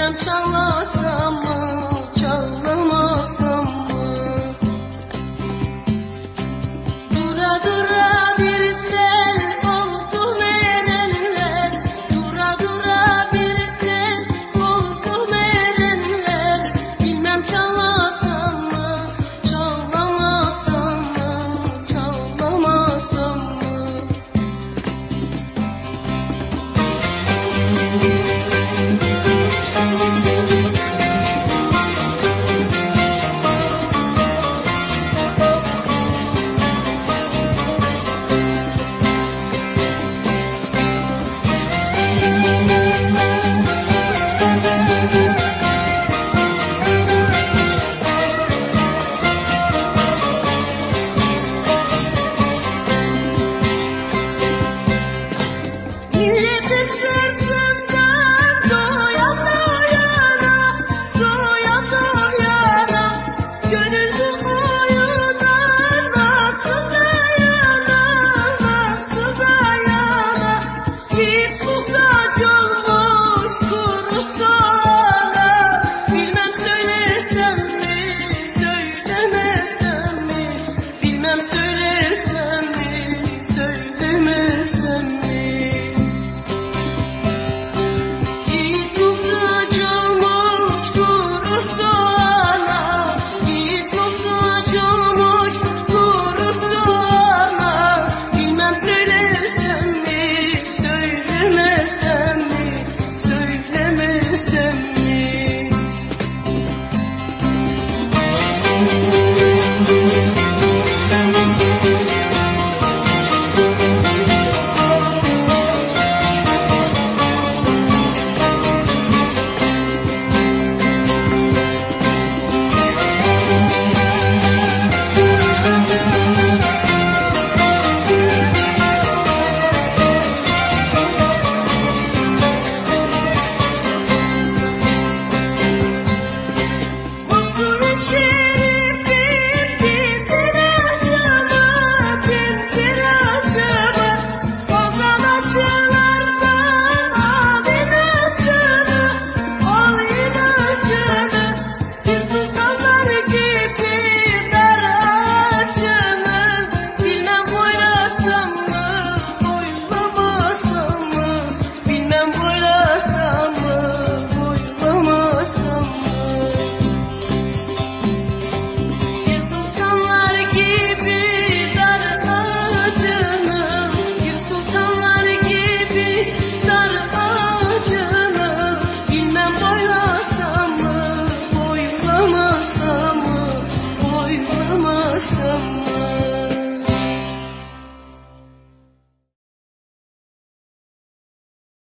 Sinem çalasam sen